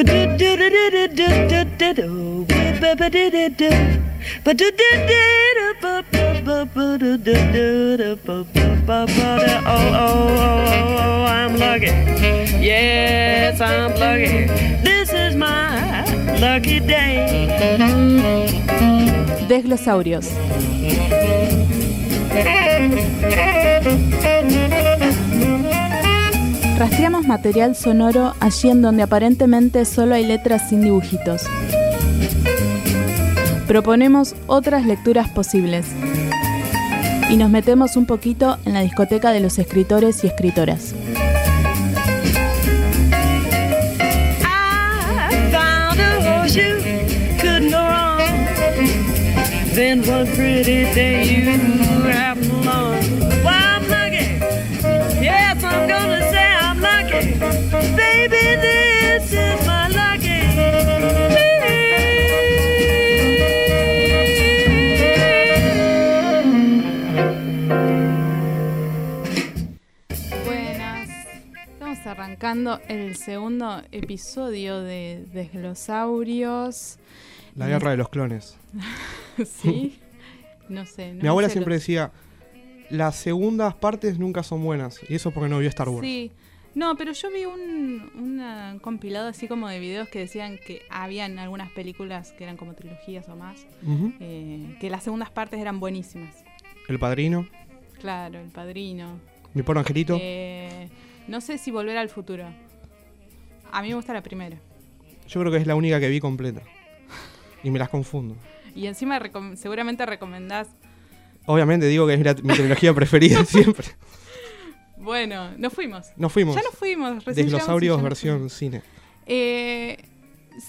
Oh, oh oh oh oh I'm lucky. Yes I'm lucky. This is my lucky day. Desglosaurios Rastreamos material sonoro allí en donde aparentemente solo hay letras sin dibujitos. Proponemos otras lecturas posibles. Y nos metemos un poquito en la discoteca de los escritores y escritoras. Arrancando el segundo episodio de Desglosaurios. La guerra de los clones. ¿Sí? No sé. no Mi abuela sé siempre los- decía, las segundas partes nunca son buenas. Y eso porque no vio Star Wars. Sí. No, pero yo vi un una compilado así como de videos que decían que habían algunas películas que eran como trilogías o más, eh, que las segundas partes eran buenísimas. El Padrino, Claro, El Padrino. Mi Pobre Angelito. Eh, no sé si Volver al Futuro. A mí me gusta la primera. Yo creo que es la única que vi completa. Y me las confundo. Y encima recom- seguramente recomendás. Obviamente digo que es la- mi trilogía preferida siempre. Bueno, nos fuimos. Nos fuimos. Ya nos fuimos. recién Desglosaurios versión cine. Eh,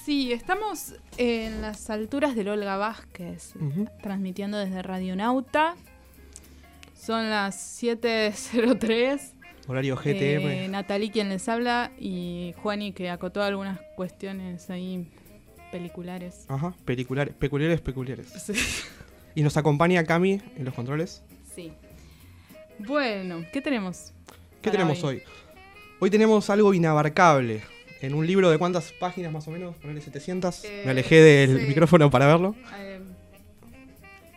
sí, estamos en las alturas del Olga Vázquez, transmitiendo desde Radionauta. Son las 7.03. Horario GTM. Eh, Natalie quien les habla y Juani que acotó algunas cuestiones ahí peliculares. Ajá, peculiares, peculiares, peculiares. Sí. Y nos acompaña Cami en los controles. Sí. Bueno, ¿qué tenemos? ¿Qué tenemos hoy? Hoy tenemos algo inabarcable. En un libro de cuántas páginas más o menos, ponerle 700. Eh, Me alejé del sí. micrófono para verlo. Eh,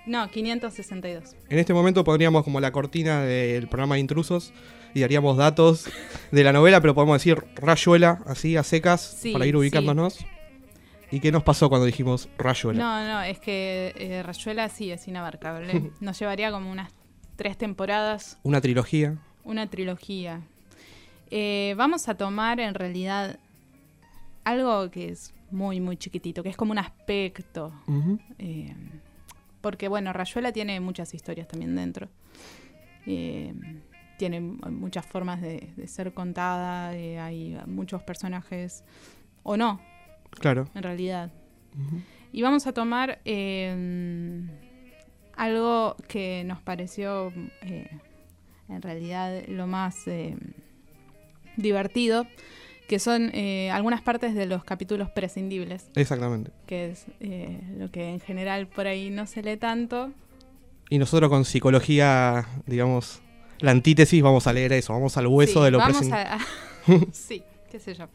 no, 562. En este momento pondríamos como la cortina del programa de intrusos y daríamos datos de la novela, pero podemos decir rayuela, así a secas, Sí, para ir sí. ubicándonos. ¿Y qué nos pasó cuando dijimos rayuela? No, no, es que eh, Rayuela sí es inabarcable. Nos llevaría como unas tres temporadas, Una trilogía. una trilogía. Eh, vamos a tomar en realidad algo que es muy, muy chiquitito, que es como un aspecto. Eh, porque, bueno, Rayuela tiene muchas historias también dentro. Tiene muchas formas de, de ser contada, hay muchos personajes, o no, Claro. en realidad. Y vamos a tomar eh, algo que nos pareció eh, en realidad lo más eh, divertido, que son eh, algunas partes de los capítulos prescindibles, Exactamente. que es eh, lo que en general por ahí no se lee tanto. Y nosotros con psicología, digamos, la antítesis, vamos a leer eso, vamos al hueso Sí, de lo vamos presente. a- sí, qué sé yo.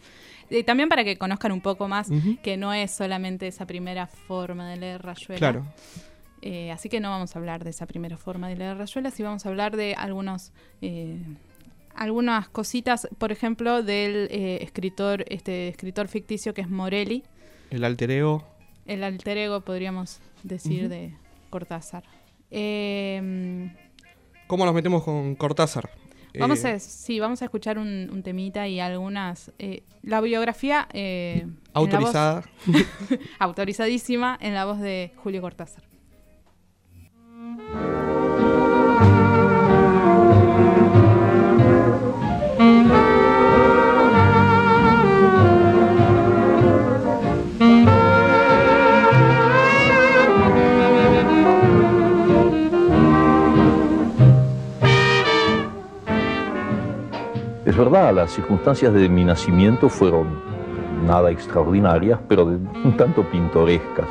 Y también para que conozcan un poco más que no es solamente esa primera forma de leer Rayuela. Claro. Eh, así que no vamos a hablar de esa primera forma de leer Rayuela, sí vamos a hablar de algunos, eh, algunas cositas, por ejemplo, del eh, escritor, este escritor ficticio que es Morelli, El alter ego. el alter ego, podríamos decir, de Cortázar. Eh, ¿Cómo nos metemos con Cortázar? vamos Eh, a, sí, vamos a escuchar un, un temita y algunas. eh, la biografía eh, voz- Autorizada. autorizadísima en la voz de Julio Cortázar. Verdad, las circunstancias de mi nacimiento fueron nada extraordinarias, pero un tanto pintorescas,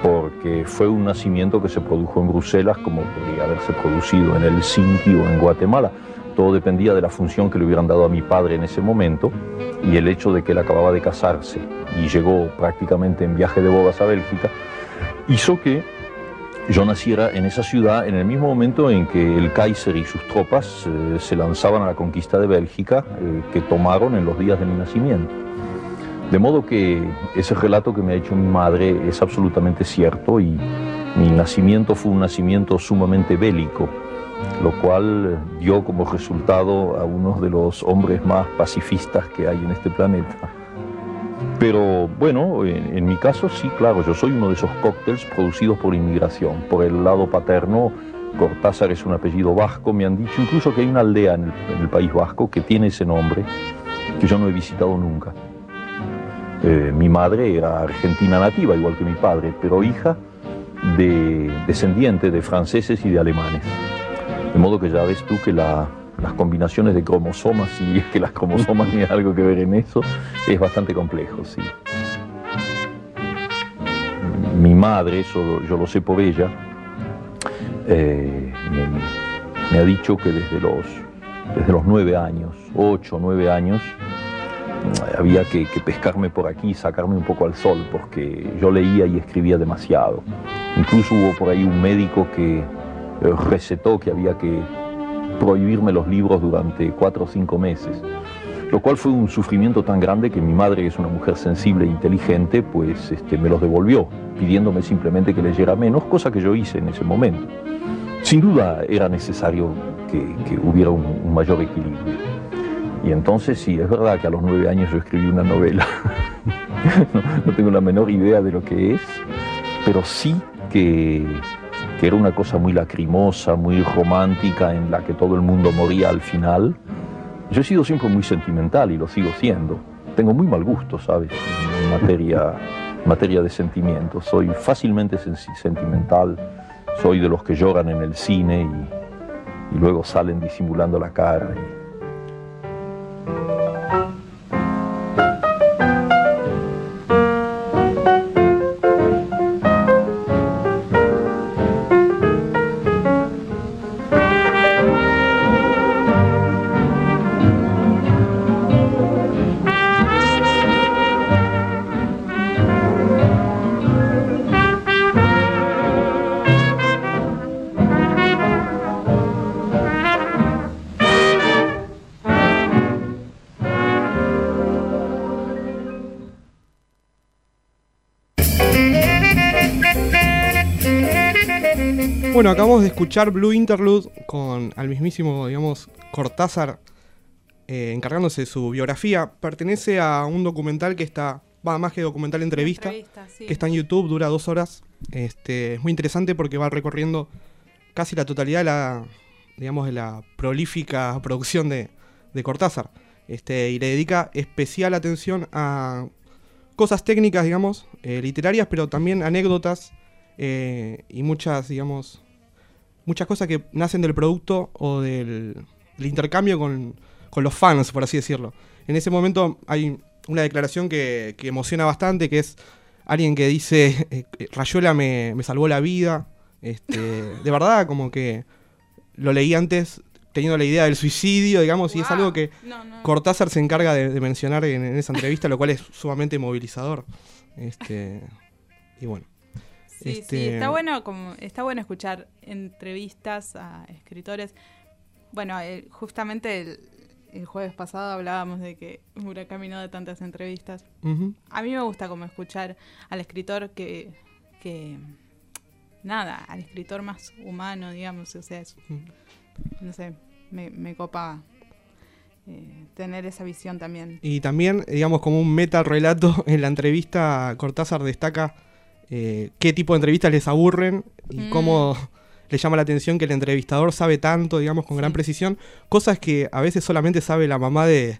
porque fue un nacimiento que se produjo en Bruselas como podría haberse producido en Helsinki o en Guatemala. todo dependía de la función que le hubieran dado a mi padre en ese momento y el hecho de que él acababa de casarse y llegó prácticamente en viaje de bodas a Bélgica, hizo que yo naciera en esa ciudad en el mismo momento en que el Kaiser y sus tropas eh, se lanzaban a la conquista de Bélgica, eh, que tomaron en los días de mi nacimiento. De modo que ese relato que me ha hecho mi madre es absolutamente cierto y mi nacimiento fue un nacimiento sumamente bélico, lo cual dio como resultado a uno de los hombres más pacifistas que hay en este planeta. Pero bueno, en, mi caso sí, claro, yo soy uno de esos cócteles producidos por inmigración. Por el lado paterno, Cortázar es un apellido vasco, me han dicho incluso que hay una aldea en el, País Vasco que tiene ese nombre, que yo no he visitado nunca. Eh, mi madre era argentina nativa, igual que mi padre, pero hija de descendiente de franceses y de alemanes. De modo que ya ves tú que la, las combinaciones de cromosomas, si es que las cromosomas tienen algo que ver en eso, es bastante complejo, sí. Mi madre, eso yo lo sé por ella, eh, me, ha dicho que desde los, desde los nueve años, ocho, nueve años, había que, que, pescarme por aquí, sacarme un poco al sol, porque yo leía y escribía demasiado. Incluso hubo por ahí un médico que recetó que había que prohibirme los libros durante cuatro o cinco meses, lo cual fue un sufrimiento tan grande que mi madre, que es una mujer sensible e inteligente, pues este, me los devolvió, pidiéndome simplemente que leyera menos, cosa que yo hice en ese momento. Sin duda era necesario que, hubiera un, mayor equilibrio. Y entonces sí, es verdad que a los nueve años yo escribí una novela. no tengo la menor idea de lo que es, pero sí que que era una cosa muy lacrimosa, muy romántica, en la que todo el mundo moría al final. Yo he sido siempre muy sentimental y lo sigo siendo. Tengo muy mal gusto, ¿sabes? En materia, materia de sentimientos. Soy fácilmente sentimental, soy de los que lloran en el cine y, luego salen disimulando la cara. Escuchar Blue Interlude con al mismísimo, digamos, Cortázar eh, encargándose de su biografía. Pertenece a un documental que está, va más que documental entrevista, que está en YouTube, dura dos horas. Este, es muy interesante porque va recorriendo casi la totalidad de la, digamos, de la prolífica producción de, Cortázar. Este, y le dedica especial atención a cosas técnicas, digamos, eh, literarias, pero también anécdotas eh, y muchas, digamos, muchas cosas que nacen del producto o del, intercambio con, los fans, por así decirlo. En ese momento hay una declaración que, emociona bastante, que es alguien que dice, eh, Rayuela me, salvó la vida. Este, de verdad, como que lo leí antes teniendo la idea del suicidio, digamos, y es algo que Cortázar se encarga de, mencionar en, en, esa entrevista, lo cual es sumamente movilizador. Este, y bueno. Sí, sí, este, está bueno, como, está bueno escuchar entrevistas a escritores. Bueno, justamente el, jueves pasado hablábamos de que Murakami no de tantas entrevistas. A mí me gusta como escuchar al escritor que, que nada, al escritor más humano, digamos, o sea, no sé, me, me copa eh, tener esa visión también. Y también, digamos, como un meta relato en la entrevista, Cortázar destaca eh, qué tipo de entrevistas les aburren y mm. cómo le llama la atención que el entrevistador sabe tanto, digamos, con gran precisión, cosas que a veces solamente sabe la mamá de,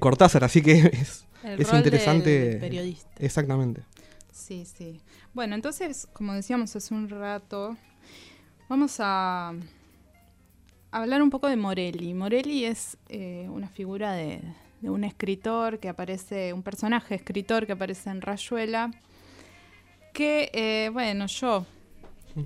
Cortázar, así que es, es interesante. periodista. Exactamente. Sí, sí. Bueno, entonces, como decíamos hace un rato, vamos a hablar un poco de Morelli. Morelli es eh, una figura de, de, un escritor que aparece, un personaje escritor que aparece en Rayuela que, eh, bueno, yo,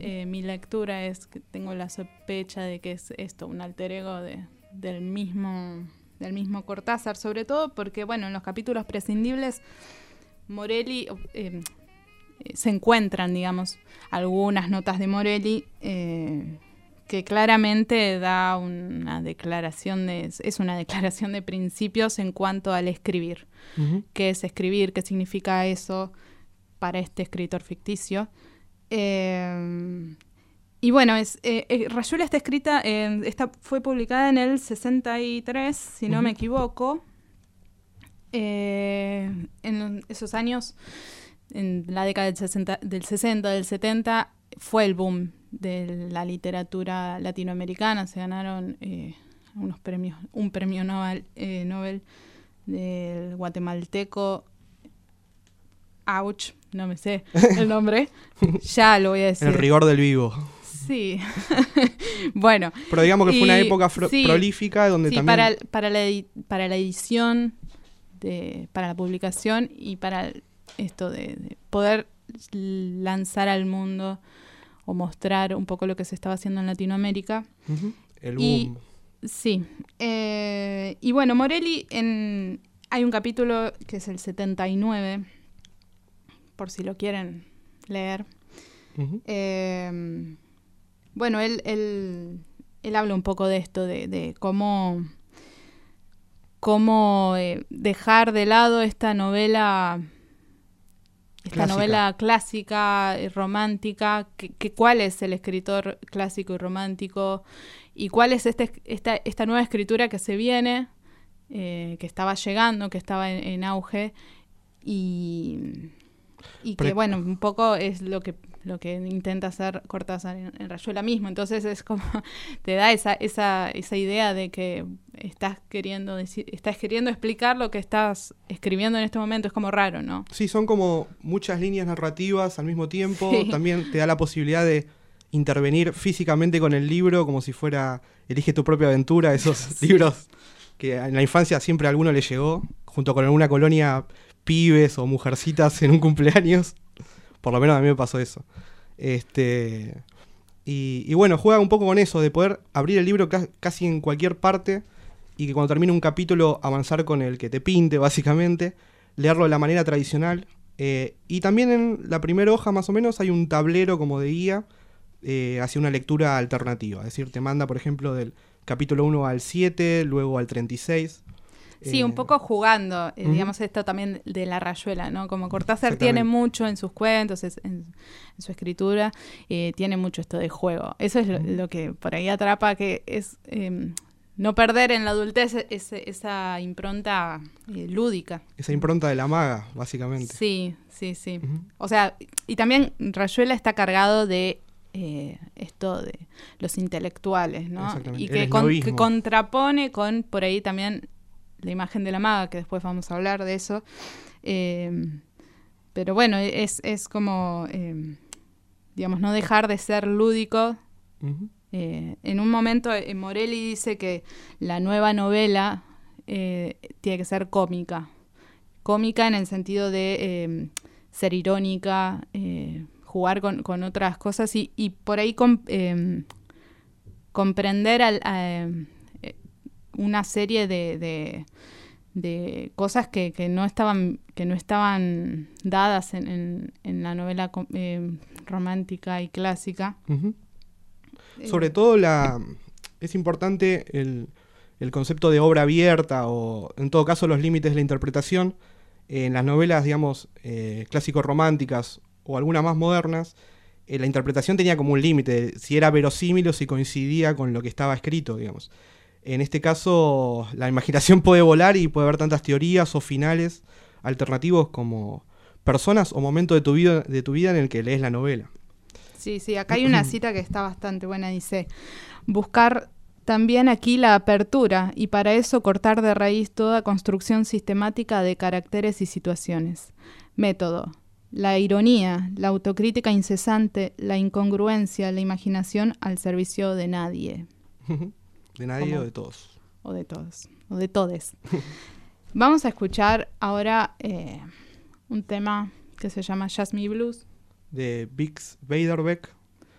eh, mi lectura es que tengo la sospecha de que es esto, un alter ego de, del mismo del mismo Cortázar, sobre todo porque, bueno, en los capítulos prescindibles, Morelli eh, se encuentran, digamos, algunas notas de Morelli eh, que claramente da una declaración de, es una declaración de principios en cuanto al escribir. ¿Qué es escribir? ¿Qué significa eso para este escritor ficticio? Eh, y bueno, es, eh, eh, Rayuela está escrita, esta fue publicada en el 63, si no me equivoco. Eh, en esos años, en la década del 60, del 60, del 70, fue el boom de la literatura latinoamericana. Se ganaron unos premios, un premio Nobel, Nobel del guatemalteco. Ouch, no me sé el nombre. ya lo voy a decir. El rigor del vivo. Sí. bueno. Pero digamos que fue una época prolífica donde sí, también. Para, para, la para la edición, de, para la publicación y para esto de, poder lanzar al mundo o mostrar un poco lo que se estaba haciendo en Latinoamérica. El boom. sí. Eh, y bueno, Morelli, en, hay un capítulo que es el 79, por si lo quieren leer. eh, bueno, él, él, él habla un poco de esto, de, cómo, cómo eh, dejar de lado esta novela esta novela clásica y romántica, que, cuál es el escritor clásico y romántico y cuál es este, esta, esta nueva escritura que se viene, eh, que estaba llegando, que estaba en, auge y, y que bueno, un poco es lo que lo que intenta hacer Cortázar en, Rayuela mismo. Entonces es como, te da esa, esa, esa idea de que estás queriendo decir, estás queriendo explicar lo que estás escribiendo en este momento, es como raro, ¿no? Sí, son como muchas líneas narrativas al mismo tiempo. También te da la posibilidad de intervenir físicamente con el libro, como si fuera Elige tu propia aventura, esos libros que en la infancia siempre a alguno le llegó, junto con alguna colonia pibes o mujercitas en un cumpleaños. Por lo menos a mí me pasó eso. Este, y, bueno, juega un poco con eso, de poder abrir el libro casi en cualquier parte y que cuando termine un capítulo avanzar con el que te pinte, básicamente, leerlo de la manera tradicional. Eh, y también en la primera hoja, más o menos, hay un tablero como de guía eh, hacia una lectura alternativa. Es decir, te manda, por ejemplo, del capítulo 1 al 7, luego al 36. Sí, un eh, poco jugando, eh, digamos, esto también de la rayuela, ¿no? Como Cortázar tiene mucho en sus cuentos, en, su escritura, eh, tiene mucho esto de juego. Eso es lo, que por ahí atrapa, que es em, no perder en la adultez esa impronta lúdica. Esa impronta de la maga, básicamente. Sí, sí, sí. O sea, y también Rayuela está cargado de esto de los intelectuales, ¿no? Y que, que, contrapone con por ahí también la imagen de la maga, que después vamos a hablar de eso. Eh, pero bueno, es, es como, eh, digamos, no dejar de ser lúdico. Eh, en un momento Morelli dice que la nueva novela tiene que ser cómica. Cómica en el sentido de ser irónica, jugar con, otras cosas y, y por ahí comprender al, una serie de, de, cosas que, que, no estaban, que no estaban dadas en, en, la novela eh, romántica y clásica. Eh, Sobre todo la es importante el, el, concepto de obra abierta o en todo caso los límites de la interpretación. En las novelas, digamos, eh, clásico-románticas o algunas más modernas, la interpretación tenía como un límite, si era verosímil o si coincidía con lo que estaba escrito, digamos. En este caso, la imaginación puede volar y puede haber tantas teorías o finales alternativos como personas o momentos de tu vida, de tu vida en el que lees la novela. Sí, sí, acá hay una cita que está bastante buena, dice, buscar también aquí la apertura y para eso cortar de raíz toda construcción sistemática de caracteres y situaciones. Método. La ironía, la autocrítica incesante, la incongruencia, la imaginación al servicio de nadie. De nadie o de todos. O de todos. O de todes. Vamos a escuchar ahora eh, un tema que se llama Jasmine Blues. De Vix Vaderbeck.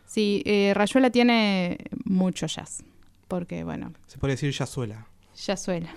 Sí, eh, Rayuela tiene mucho jazz. Porque, bueno. Se puede decir jazzuela. Jazzuela.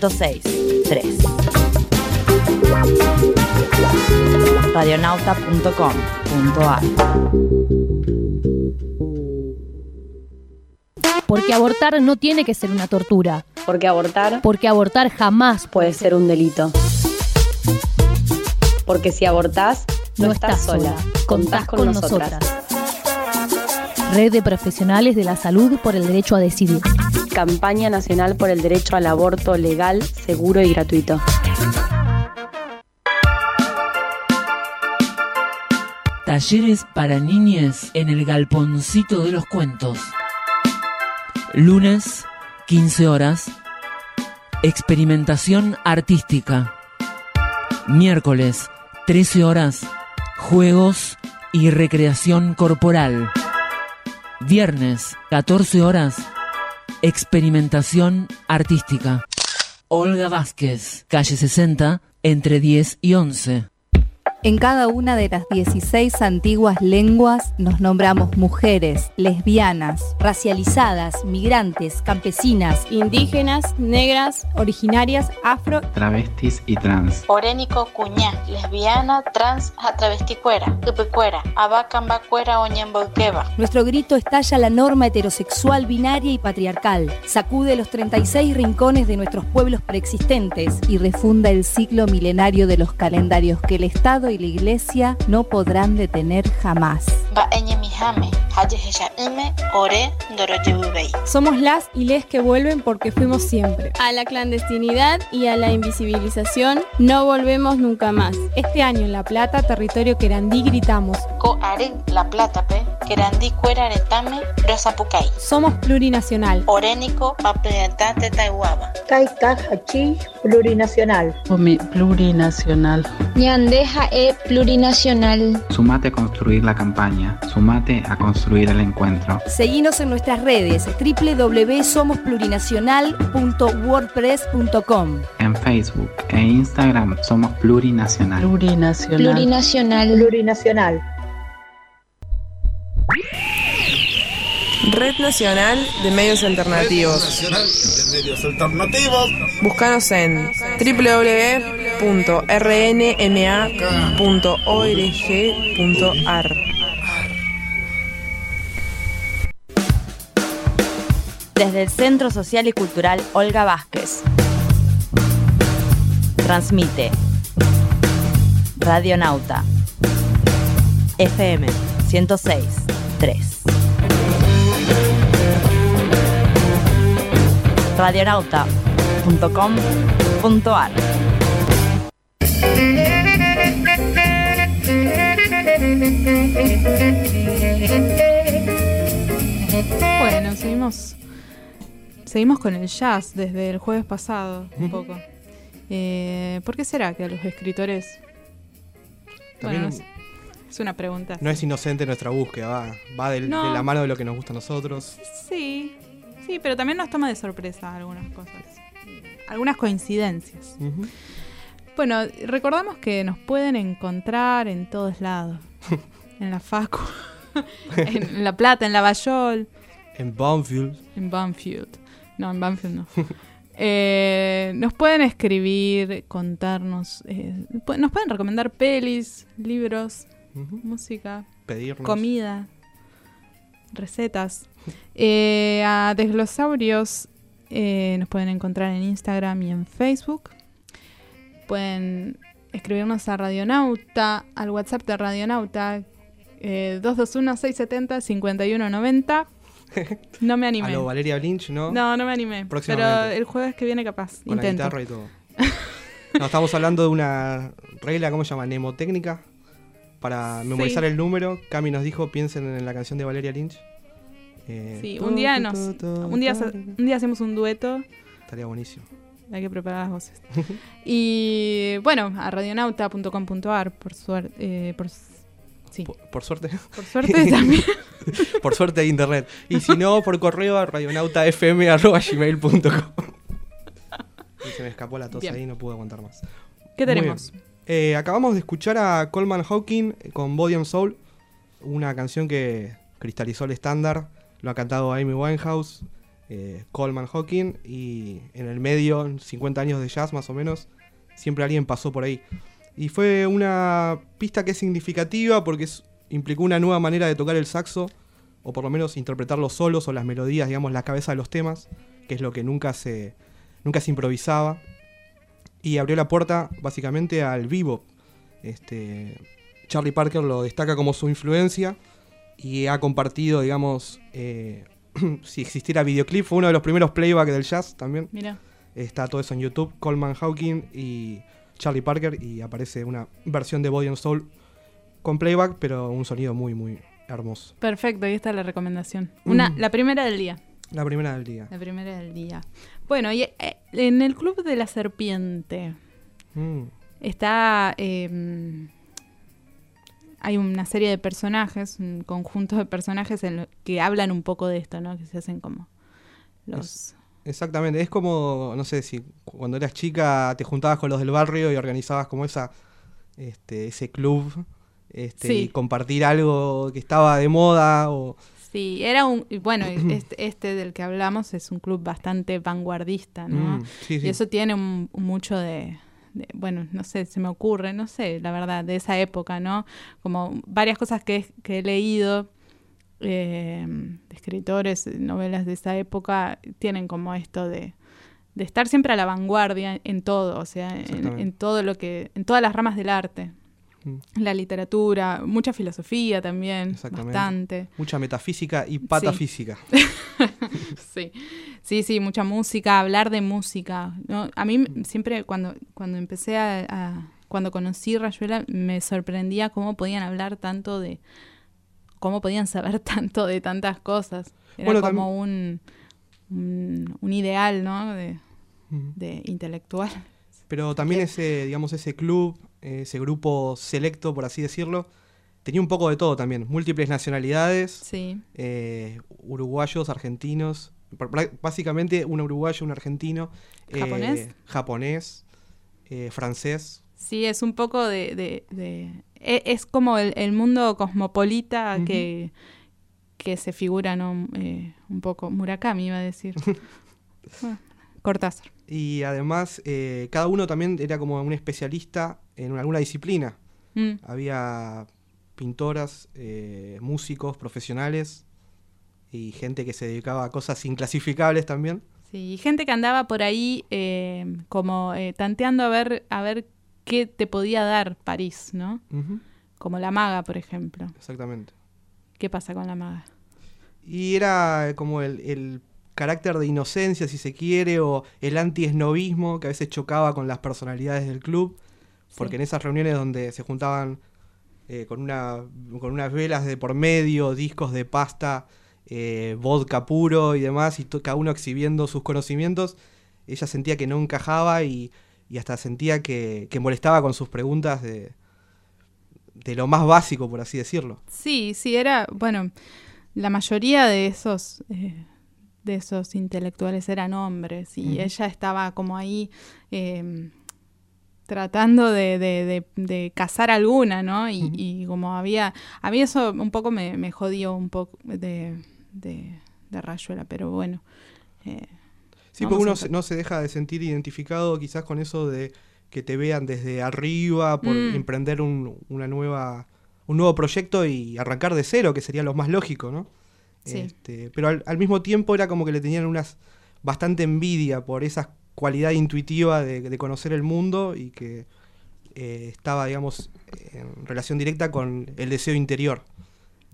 106, Porque abortar no tiene que ser una tortura. Porque abortar. Porque abortar jamás puede ser un delito. Porque si abortás, no, estás, sola. Contás, con, nosotras. nosotras. Red de Profesionales de la Salud por el Derecho a Decidir. Campaña Nacional por el Derecho al Aborto Legal, Seguro y Gratuito. Talleres para niñes en el Galponcito de los Cuentos. Lunes, 15 horas. Experimentación artística. Miércoles, 13 horas. Juegos y recreación corporal. Viernes, 14 horas. Experimentación artística. Olga Vázquez, calle 60, entre 10 y 11. En cada una de las 16 antiguas lenguas nos nombramos mujeres, lesbianas, racializadas, migrantes, campesinas, indígenas, negras, originarias, afro, travestis y trans. Orénico, cuñá, lesbiana, trans, atravesticuera, cupecuera, abacambacuera, oñemboqueba. Nuestro grito estalla la norma heterosexual, binaria y patriarcal. Sacude los 36 rincones de nuestros pueblos preexistentes y refunda el ciclo milenario de los calendarios que el Estado y la Iglesia no podrán detener jamás. Somos las y les que vuelven porque fuimos siempre. A la clandestinidad y a la invisibilización no volvemos nunca más. Este año en La Plata, territorio querandí, gritamos. La Plata, pe. Querandí cuera. Somos plurinacional. Orénico, hachi, plurinacional. Plurinacional. Ñandeja e plurinacional. Sumate a construir la campaña. Sumate a construir el encuentro. Seguinos en nuestras redes www.somosplurinacional.wordpress.com En Facebook e Instagram somos plurinacional. Plurinacional. Plurinacional. Plurinacional. Red Nacional de Medios Alternativos. Red Nacional de Medios Alternativos. Búscanos en www.rnma.org.ar. Desde el Centro Social y Cultural Olga Vázquez. Transmite Radionauta FM 106 3. radionauta.com.ar Bueno, seguimos. Seguimos con el jazz desde el jueves pasado, un poco. Eh, ¿Por qué será que a los escritores. También bueno, es, es una pregunta. No es inocente nuestra búsqueda, va, va del- No. de la mano de lo que nos gusta a nosotros. Sí, sí, pero también nos toma de sorpresa algunas cosas. Algunas coincidencias. Ujú. Bueno, recordamos que nos pueden encontrar en todos lados. en la Facu, en La Plata, en La Bayol, En Banfield. en Banfield. No, en Banfield no. Eh, nos pueden escribir, contarnos, eh, nos pueden recomendar pelis, libros, música, Pedirnos. comida, recetas. Eh, a Desglosaurios eh, nos pueden encontrar en Instagram y en Facebook. Pueden escribirnos a Radionauta, al WhatsApp de Radionauta, eh, 221-670-5190. No me A animé. lo Valeria Lynch, ¿no? No, no me animé. Pero el jueves que viene capaz. Con intento. la guitarra y todo. No, estamos hablando de una regla, ¿cómo se llama? Mnemotécnica. Para memorizar Sí. el número. Cami nos dijo, piensen en la canción de Valeria Lynch. Eh, Sí, tu, un día nos, un día, un día hacemos un dueto. Estaría buenísimo. Hay que preparar las voces. y bueno, a radionauta.com.ar, por suerte. Eh, por, sí. Por, por suerte. Por suerte también. por suerte de internet. Y si no, por correo a radionautafm.gmail.com Y se me escapó la tos Bien. ahí, no pude aguantar más. ¿Qué tenemos? Eh, acabamos de escuchar a Coleman Hawking con Body and Soul, una canción que cristalizó el estándar. Lo ha cantado Amy Winehouse, eh, Coleman Hawking, y en el medio, 50 años de jazz más o menos, siempre alguien pasó por ahí. Y fue una pista que es significativa porque implicó una nueva manera de tocar el saxo, o por lo menos interpretar los solos o las melodías, digamos, la cabeza de los temas, que es lo que nunca se, nunca se improvisaba. Y abrió la puerta básicamente al vivo. Este, Charlie Parker lo destaca como su influencia y ha compartido, digamos, eh, si existiera videoclip, fue uno de los primeros playback del jazz también. Mira. Está todo eso en YouTube, Coleman Hawking y Charlie Parker, y aparece una versión de Body and Soul con playback, pero un sonido muy, muy hermoso. Perfecto, ahí está la recomendación. Una, Mm. La primera del día. La primera del día. La primera del día. Bueno, y eh, en el Club de la Serpiente Mm. está... eh, hay una serie de personajes, un conjunto de personajes en lo- que hablan un poco de esto, ¿no? Que se hacen como los... Exactamente, es como, no sé, si cuando eras chica te juntabas con los del barrio y organizabas como esa, este, ese club, este, Sí. y compartir algo que estaba de moda o... Sí, era un... Bueno, este, este del que hablamos es un club bastante vanguardista, ¿no? Mm, sí, sí. Y eso tiene un mucho de, de- Bueno, no sé, se me ocurre, no sé, la verdad, de esa época, ¿no? Como varias cosas que, que he leído eh, de escritores, novelas de esa época, tienen como esto de de estar siempre a la vanguardia en todo, o sea, en, en todo lo que, en todas las ramas del arte. La literatura, mucha filosofía también, Exactamente. bastante. Mucha metafísica y patafísica. sí, sí, sí, mucha música, hablar de música. ¿no? A mí siempre cuando, cuando empecé a, a- cuando conocí Rayuela, me sorprendía cómo podían hablar tanto de, cómo podían saber tanto de tantas cosas. Era Bueno, como un, un, un ideal, ¿no? De, de intelectual. Pero también ese, digamos, ese club, ese grupo selecto, por así decirlo, tenía un poco de todo también. Múltiples nacionalidades, Sí. eh, uruguayos, argentinos, básicamente un uruguayo, un argentino, eh, ¿Japonés? eh, francés. Sí, es un poco de... de- de- e- es como el, el mundo cosmopolita que, que se figura, ¿no? Un poco... Murakami iba a decir. Ah, Cortázar. Y además, cada uno también era como un especialista en alguna disciplina. Mm. Había pintoras, eh, músicos, profesionales y gente que se dedicaba a cosas inclasificables también. Sí, y gente que andaba por ahí eh, como eh, tanteando a ver, a ver qué te podía dar París, ¿no? Como la maga, por ejemplo. Exactamente. ¿Qué pasa con la maga? Y era como el, el carácter de inocencia, si se quiere, o el anti-esnovismo que a veces chocaba con las personalidades del club. Porque Sí. en esas reuniones donde se juntaban eh, con, una, con unas velas de por medio, discos de pasta, eh, vodka puro y demás, y cada uno exhibiendo sus conocimientos, ella sentía que no encajaba y, y hasta sentía que, que molestaba con sus preguntas de, de lo más básico, por así decirlo. Sí, sí, era, bueno, la mayoría de esos, eh, de esos intelectuales eran hombres y ella estaba como ahí eh, tratando de, de, de, de cazar alguna, ¿no? Y, y como había, a mí eso un poco me, me jodió un poco de, de, de Rayuela, pero bueno. eh, Sí, porque uno a no se deja de sentir identificado quizás con eso de que te vean desde arriba por Mm. emprender un, una nueva, un nuevo proyecto y arrancar de cero, que sería lo más lógico, ¿no? Sí. Este, pero al, al mismo tiempo era como que le tenían unas bastante envidia por esa cualidad intuitiva de, de conocer el mundo y que eh, estaba, digamos, en relación directa con el deseo interior.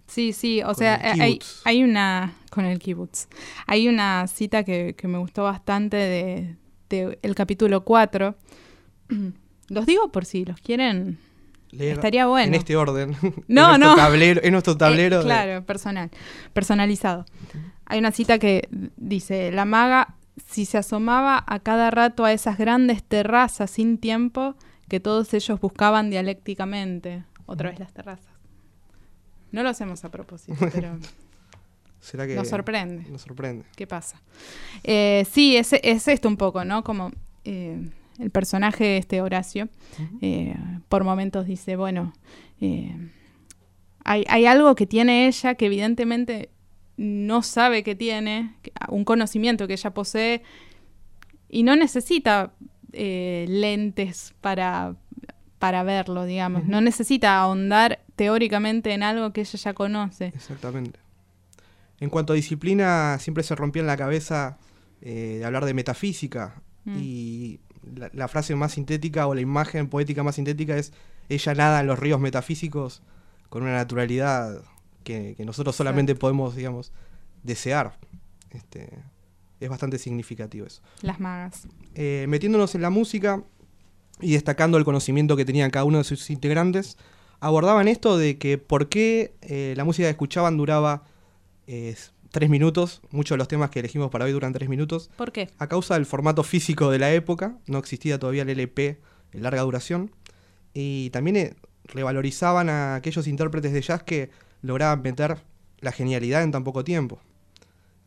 Sí, sí, o sea, el hay, hay una, con el kibutz, hay una cita que, que me gustó bastante de, de el capítulo 4. Los digo por si los quieren, Leer estaría bueno. En este orden. No, no. Tablero, es nuestro Eh, tablero. de- claro, personal, personalizado. Hay una cita que dice, la maga, si se asomaba a cada rato a esas grandes terrazas sin tiempo que todos ellos buscaban dialécticamente. Otra vez las terrazas. No lo hacemos a propósito, pero ¿Será que nos sorprende. Nos sorprende. ¿Qué pasa? Eh, sí, es, es esto un poco, ¿no? Como eh, el personaje, este Horacio, eh, por momentos dice, bueno, hay, hay algo que tiene ella que evidentemente no sabe que tiene, que- un conocimiento que ella posee, y no necesita eh, lentes para, para verlo, digamos. No necesita ahondar teóricamente en algo que ella ya conoce. Exactamente. En cuanto a disciplina, siempre se rompía en la cabeza eh, de hablar de metafísica. Mm. Y la, la frase más sintética o la imagen poética más sintética es, ella nada en los ríos metafísicos con una naturalidad que, que nosotros solamente podemos, digamos, desear. Este, es bastante significativo eso. Las magas. Eh, metiéndonos en la música y destacando el conocimiento que tenían cada uno de sus integrantes, abordaban esto de que por qué eh, la música que escuchaban duraba eh, tres minutos, muchos de los temas que elegimos para hoy duran tres minutos. ¿Por qué? A causa del formato físico de la época, no existía todavía el LP en larga duración, y también revalorizaban a aquellos intérpretes de jazz que lograban meter la genialidad en tan poco tiempo.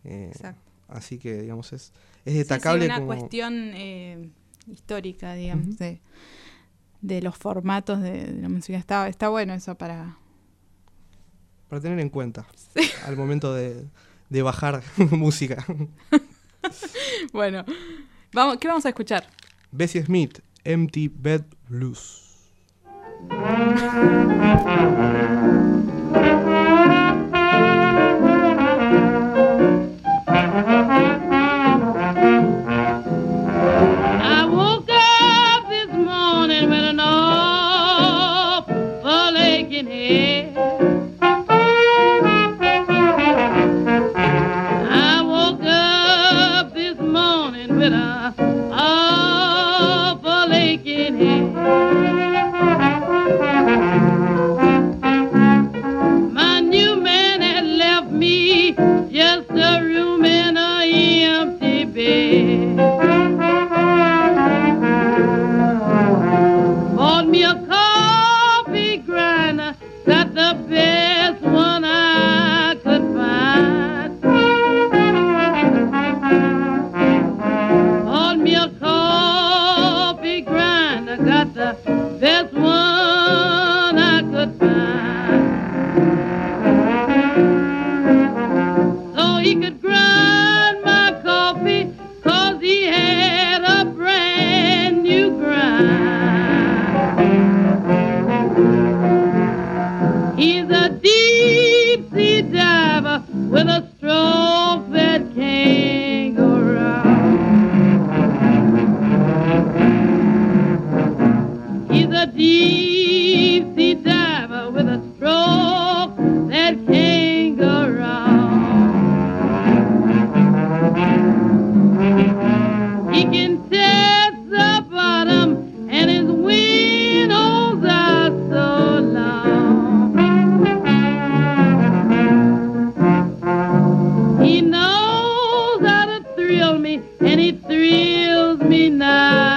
Eh, Exacto. Así que, digamos, es, es Sí, sí, destacable una como... cuestión eh, histórica, digamos, de, de los formatos de, de la música. Está, está bueno eso para... para tener en cuenta al momento de, de bajar música. Bueno, vamos, ¿qué vamos a escuchar? Bessie Smith, Empty Bed Blues. Thrill me and it thrills me night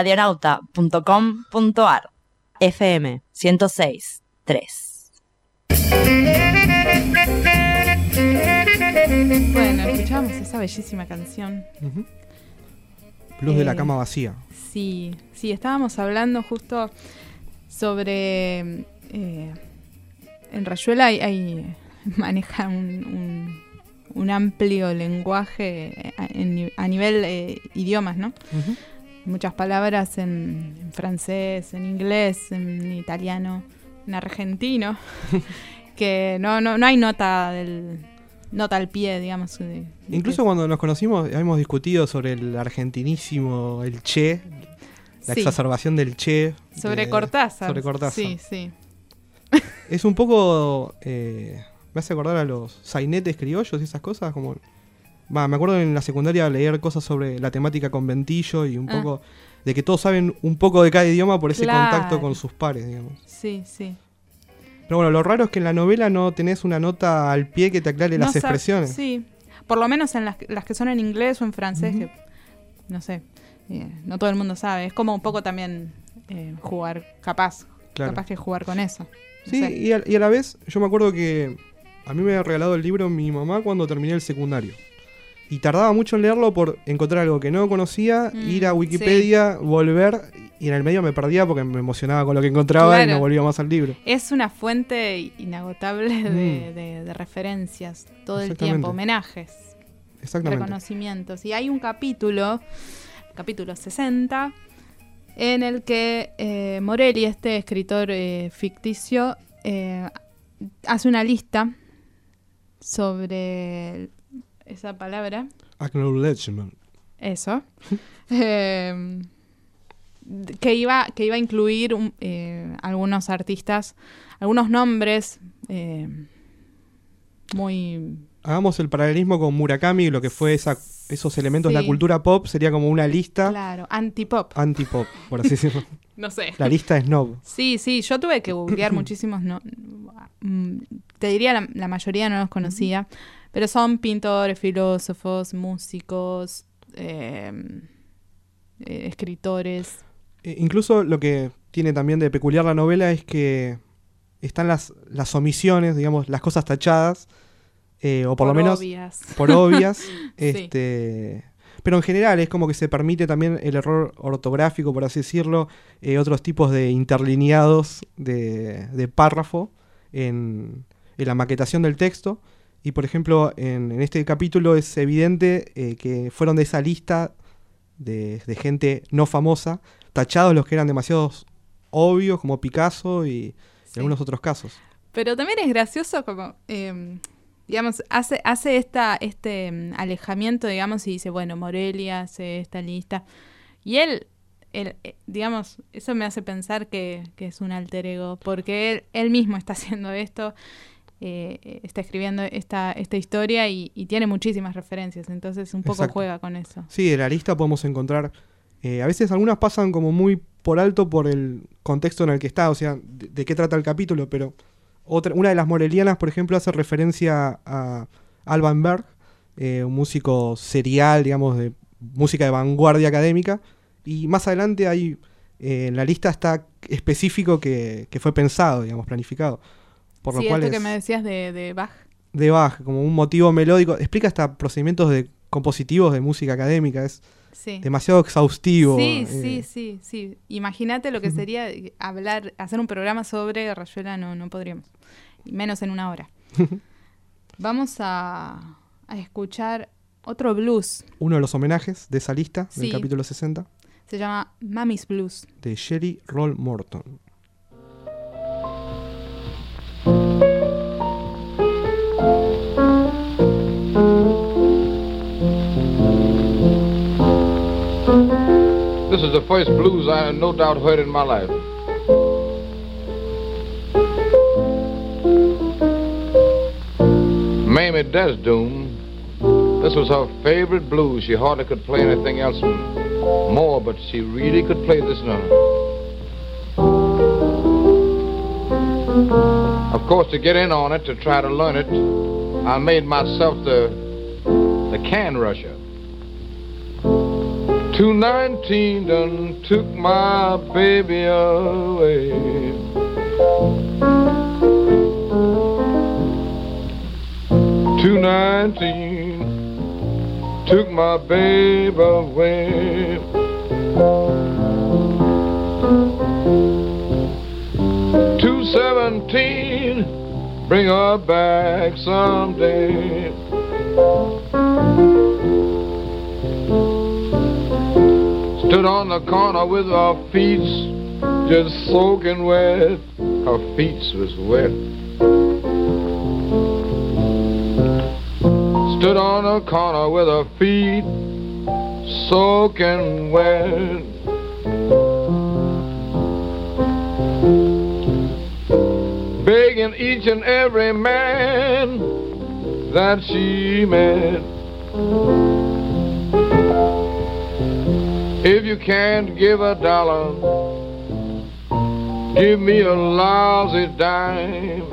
radionauta.com.ar FM 106 3 Bueno, escuchamos esa bellísima canción. Blues de la Eh, cama vacía. Sí, sí, estábamos hablando justo sobre. eh, en Rayuela hay, hay- maneja un, un- un amplio lenguaje a, en ni- a nivel eh, idiomas, ¿no? Muchas palabras en, en francés, en inglés, en italiano, en argentino, que no, no, no hay nota del nota al pie, digamos. de- de Incluso cuando nos conocimos hemos discutido sobre el argentinísimo, el che, la Sí. exacerbación del che. Sobre de- Cortázar. Sobre Cortázar. Sí, sí. Es un poco. eh, me hace acordar a los sainetes criollos y esas cosas. como Va, Me acuerdo en la secundaria leer cosas sobre la temática conventillo y un Ah. poco. de que todos saben un poco de cada idioma por ese Claro. contacto con sus pares, digamos. Sí, sí. Pero bueno, lo raro es que en la novela no tenés una nota al pie que te aclare No las expresiones. Sí, por lo menos en las, las que son en inglés o en francés, que no sé, eh, no todo el mundo sabe. Es como un poco también eh, jugar, capaz, Claro. capaz que jugar con eso. No Sí, y a, y a la vez, yo me acuerdo que a mí me había regalado el libro mi mamá cuando terminé el secundario. Y tardaba mucho en leerlo por encontrar algo que no conocía, Mm, ir a Wikipedia, volver, y en el medio me perdía porque me emocionaba con lo que encontraba y no volvía más al libro. Es una fuente inagotable de, Mm. de- de referencias todo el tiempo, homenajes, Exactamente. reconocimientos. Y hay un capítulo, capítulo 60, en el que eh, Morelli, este escritor eh, ficticio, eh, hace una lista sobre esa palabra, Acknowledgement. eso, eh, que, iba, que iba a incluir un- eh, algunos artistas, algunos nombres eh, muy hagamos el paralelismo con Murakami, lo que fue esa, esos elementos de la cultura pop, sería como una lista Claro, antipop. anti-pop, por así decirlo. No sé. La lista snob. Sí, sí, yo tuve que googlear muchísimos, no, mm, te diría la, la mayoría no los conocía, pero son pintores, filósofos, músicos, eh, eh, escritores. Eh, incluso lo que tiene también de peculiar la novela es que están las, las omisiones, digamos, las cosas tachadas, eh, o por, lo menos obvias. por obvias. Sí. este, pero en general es como que se permite también el error ortográfico, por así decirlo, eh, otros tipos de interlineados de, de párrafo en, en la maquetación del texto. Y por ejemplo, en, en este capítulo es evidente eh, que fueron de esa lista de, de gente no famosa, tachados los que eran demasiado obvios, como Picasso y, y algunos otros casos. Pero también es gracioso como, eh, digamos, hace, hace esta, este mm, alejamiento, digamos, y dice, bueno, Morelia hace esta lista. Y él, él, eh, digamos, eso me hace pensar que, que es un alter ego, porque él, él mismo está haciendo esto, eh, está escribiendo esta, esta historia y, y tiene muchísimas referencias, entonces un poco Exacto. juega con eso. Sí, de la lista podemos encontrar. eh, a veces algunas pasan como muy por alto por el contexto en el que está, o sea, de, de qué trata el capítulo, pero otra, una de las morelianas, por ejemplo, hace referencia a Alban Berg, eh, un músico serial, digamos, de música de vanguardia académica, y más adelante hay, eh, en la lista está específico que, que fue pensado, digamos, planificado. Por lo cual esto que me decías de, de Bach. de Bach, como un motivo melódico, explica hasta procedimientos de compositivos de música académica, es Sí. demasiado exhaustivo. Sí, eh, sí, sí, sí. Imagínate lo que sería hablar, hacer un programa sobre Rayuela, no, no podríamos. Menos en una hora. Vamos a, a escuchar otro blues. Uno de los homenajes de esa lista, Sí. del capítulo 60, Se llama Mammy's Blues. de Sherry Roll Morton. Is the first blues I no doubt heard in my life. Mamie Desdoom, this was her favorite blues. She hardly could play anything else more, but she really could play this number. Of course, to get in on it, to try to learn it, I made myself the the can rusher. 219 done took my baby away. Two nineteen took my baby away. Two seventeen bring her back someday. Stood on the corner with her feet just soaking wet. Her feet was wet. Stood on the corner with her feet soaking wet. Begging each and every man that she met. If you can't give a dollar, give me a lousy dime.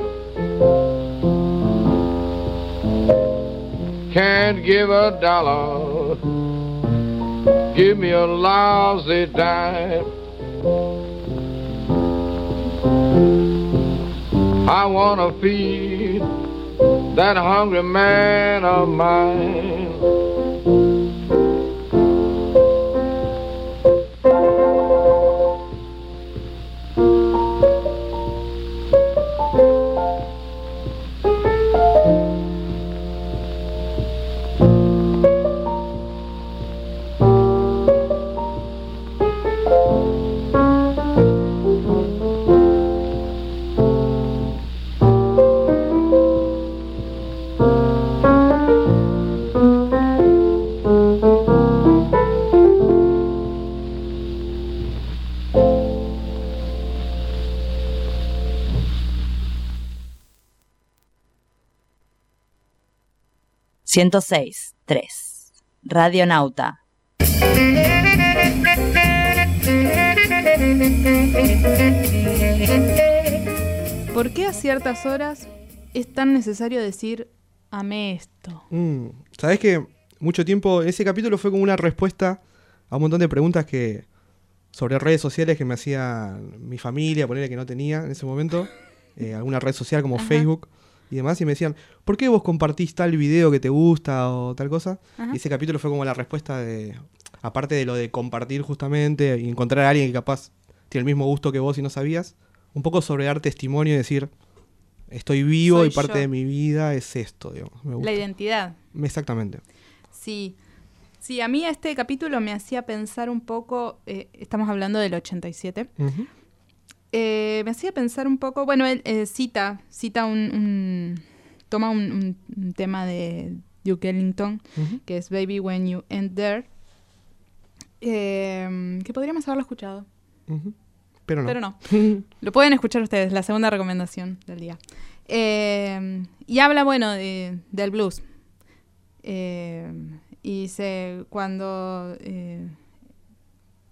Can't give a dollar, give me a lousy dime. I wanna feed that hungry man of mine. 106.3. Radionauta. ¿Por qué a ciertas horas es tan necesario decir amé esto? Mm, Sabes que mucho tiempo, ese capítulo fue como una respuesta a un montón de preguntas que sobre redes sociales que me hacía mi familia, ponerle que no tenía en ese momento, eh, alguna red social como Facebook y demás, y me decían, ¿por qué vos compartís tal video que te gusta o tal cosa? Ajá. Y ese capítulo fue como la respuesta de, aparte de lo de compartir justamente y encontrar a alguien que capaz tiene el mismo gusto que vos y no sabías, un poco sobre dar testimonio y decir, estoy vivo Soy y parte yo. de mi vida es esto, digamos. Me gusta. La identidad. Exactamente. Sí. Sí, a mí este capítulo me hacía pensar un poco, eh, estamos hablando del 87, Ujú. Eh, me hacía pensar un poco, bueno, él eh, cita, cita un, un- toma un, un- un tema de Duke Ellington, que es Baby When You End There, eh, que podríamos haberlo escuchado. Pero no. pero no. Lo pueden escuchar ustedes, la segunda recomendación del día. Eh, y habla, bueno, de- del blues. Eh, y dice, cuando, eh,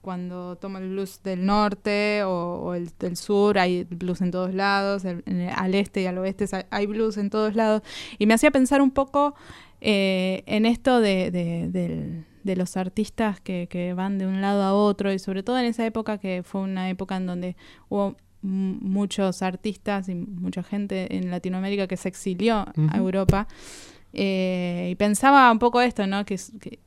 cuando toma el blues del norte o, o el del sur, hay blues en todos lados, el- en el- al este y al oeste hay- blues en todos lados. Y me hacía pensar un poco eh, en esto de, de- del- de los artistas que, que van de un lado a otro y sobre todo en esa época que fue una época en donde hubo muchos artistas y mucha gente en Latinoamérica que se exilió a. Europa. Eh, y pensaba un poco esto, ¿no? Que,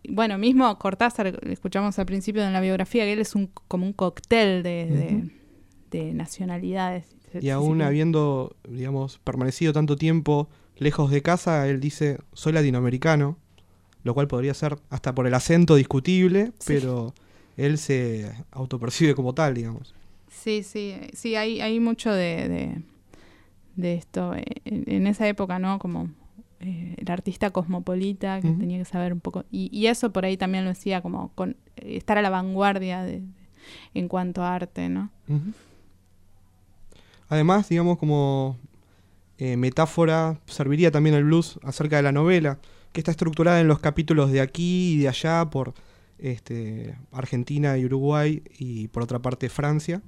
bueno, mismo Cortázar, escuchamos al principio en la biografía, que él es un, como un cóctel de, de- de nacionalidades. Y aún habiendo, digamos, permanecido tanto tiempo lejos de casa, él dice, soy latinoamericano, lo cual podría ser hasta por el acento discutible, Sí. pero él se autopercibe como tal, digamos. Sí, sí, sí, hay, hay mucho de, de, de esto eh, en, en esa época, ¿no? Como eh, el artista cosmopolita que tenía que saber un poco. Y, y eso por ahí también lo decía, como con eh, estar a la vanguardia de, de- en cuanto a arte, ¿no? Además, digamos, como eh, metáfora, serviría también el blues acerca de la novela, que está estructurada en los capítulos de aquí y de allá por este, Argentina y Uruguay y por otra parte Francia.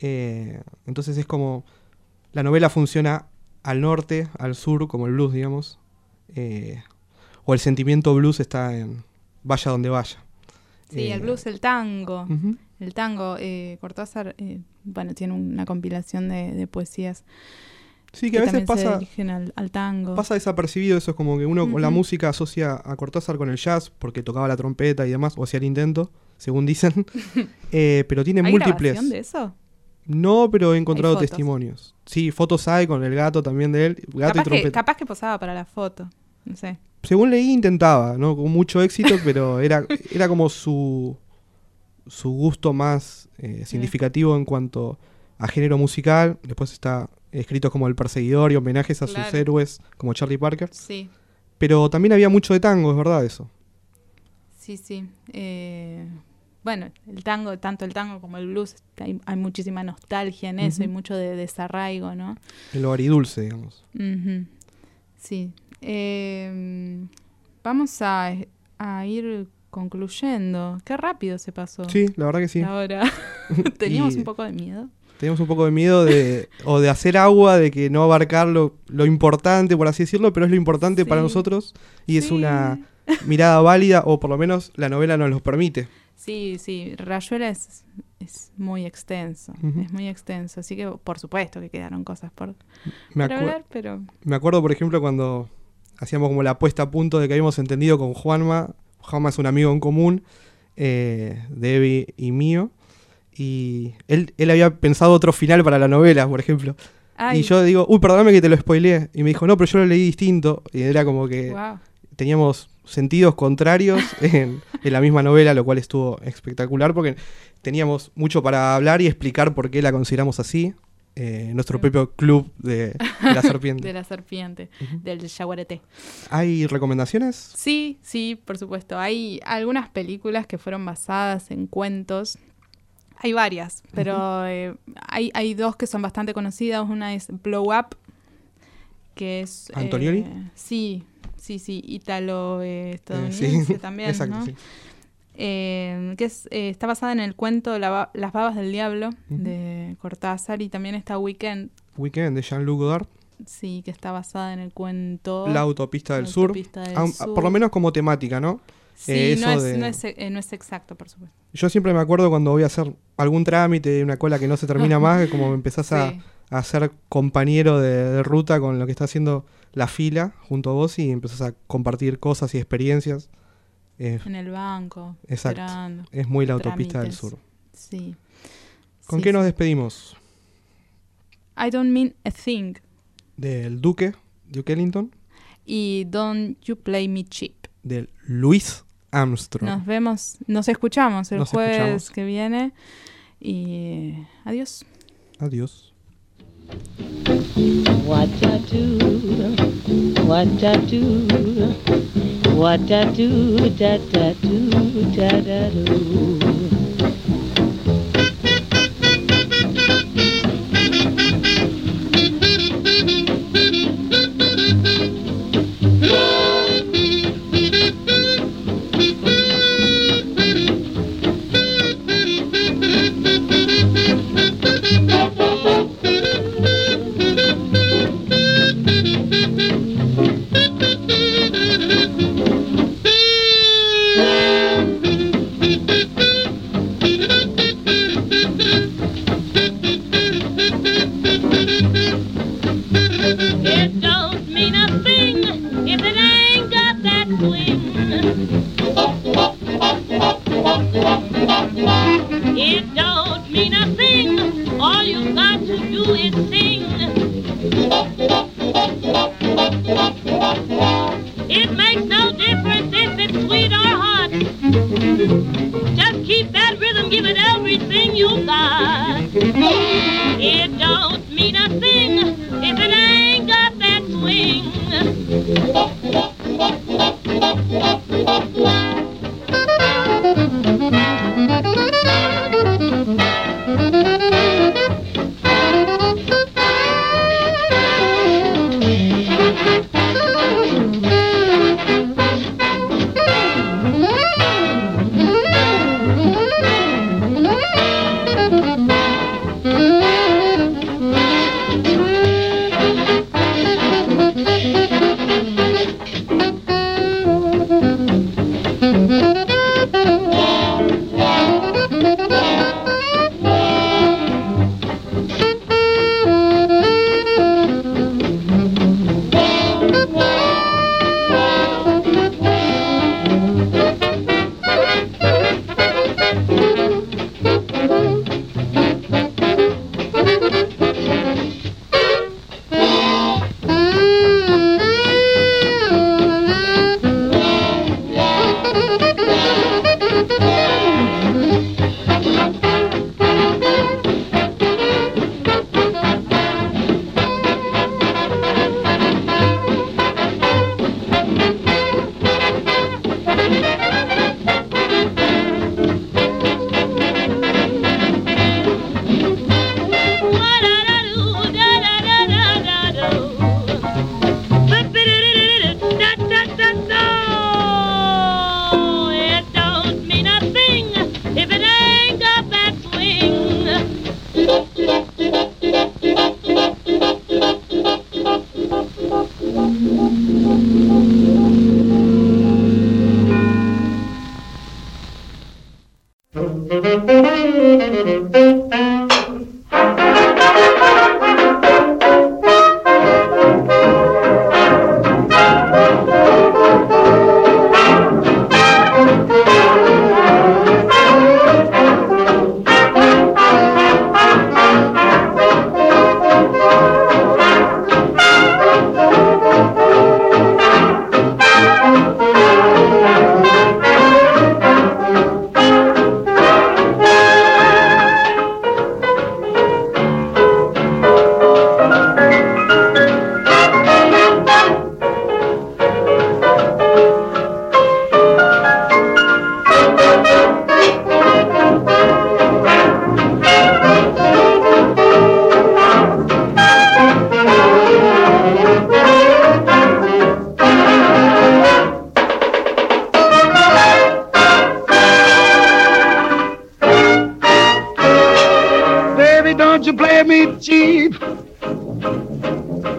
Eh, entonces es como la novela funciona al norte, al sur, como el blues, digamos. eh, o el sentimiento blues está en vaya donde vaya. Sí, Eh, el blues, el tango. Ujú. El tango, eh, Cortázar, eh, bueno, tiene una compilación de, de poesías. Sí, que a veces pasa- dirigen al, al tango. Pasa desapercibido eso, es como que uno con la música asocia a Cortázar con el jazz, porque tocaba la trompeta y demás, o hacía el intento, según dicen. Eh, pero tiene ¿Hay múltiples. grabación de eso? No, pero he encontrado fotos. testimonios. Sí, fotos hay con el gato también de él, gato y Capaz que, capaz que posaba para la foto. No sé. Según leí, intentaba, ¿no? Con mucho éxito, pero era, era como su, su gusto más eh, significativo en cuanto a género musical. Después está escrito como El Perseguidor y homenajes a sus héroes, como Charlie Parker. Sí. Pero también había mucho de tango, es verdad eso. Sí, sí. Eh, bueno, el tango, tanto el tango como el blues, hay, hay muchísima nostalgia en eso Ujú. y mucho de desarraigo, ¿no? En lo aridulce, digamos. Ujú. Sí. Eh, vamos a, a ir concluyendo. Qué rápido se pasó. Sí, la verdad que sí. Ahora teníamos un poco de miedo. Teníamos un poco de miedo de, o de hacer agua, de que no abarcar lo, lo importante, por así decirlo, pero es lo importante para nosotros y es una mirada válida, o por lo menos la novela nos lo permite. Sí, sí, Rayuela es, es muy extenso, es muy extenso, así que por supuesto que quedaron cosas por, Me, por hablar, pero me acuerdo, por ejemplo, cuando hacíamos como la puesta a punto de que habíamos entendido con Juanma. Juanma es un amigo en común, eh, de Evi y mío. Y él, él había pensado otro final para la novela, por ejemplo. Ay. Y yo digo, uy, perdóname que te lo spoileé. Y me dijo, no, pero yo lo leí distinto. Y era como que teníamos sentidos contrarios en, en la misma novela, lo cual estuvo espectacular porque teníamos mucho para hablar y explicar por qué la consideramos así. eh, nuestro propio club de, de la serpiente. de la serpiente, del yaguareté. ¿Hay recomendaciones? Sí, sí, por supuesto. Hay algunas películas que fueron basadas en cuentos. Hay varias, pero eh, hay, hay dos que son bastante conocidas. Una es Blow Up, que es... ¿Antonioni? eh, sí, sí, sí, ítalo eh, estadounidense sí, también, exacto, ¿no? sí. Eh, que es, eh, está basada en el cuento La ba- Las babas del diablo de Cortázar y también está Weekend, Weekend de Jean-Luc Godard. sí, que está basada en el cuento La autopista del La sur. autopista del sur. Por lo menos como temática, ¿no? Sí, Eh, no, es, de- no, es, no es exacto, por supuesto. Yo siempre me acuerdo cuando voy a hacer algún trámite, una cola que no se termina más, que como me empezás a, a ser compañero de, de ruta con lo que está haciendo la fila junto a vos y empezás a compartir cosas y experiencias. Eh, En el banco, Exacto. esperando, Es muy la autopista del sur. Sí. ¿Con Sí, qué nos despedimos? I don't mean a thing Del Duque, Duke Ellington, y Don't You Play Me Cheap. del Luis Armstrong. Nos vemos, nos escuchamos el Nos jueves escuchamos. que viene y adiós. Adiós. What I do, what I do, what I do, da da do, da da do.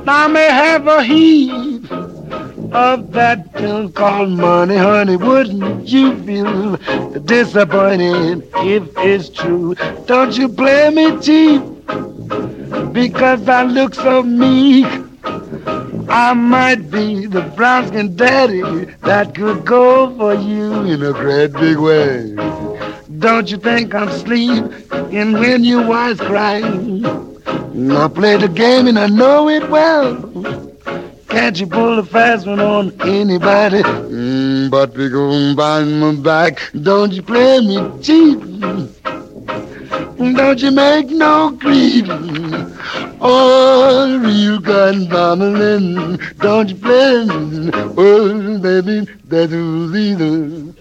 A heap of that junk called money, honey, wouldn't you feel disappointed if it's true? Don't you play me cheap because I look so meek. I might be the brown skin daddy that could go for you in a great big way. Don't you think I'm asleep? And when your wife's crying, I play the game and I know it well. Can't you pull a fast one on anybody? Mm, but we gon' behind my back. Don't you play me cheap? Don't you make no creep? Oh, real gun bombing. Don't you play me? Oh, baby, that was either.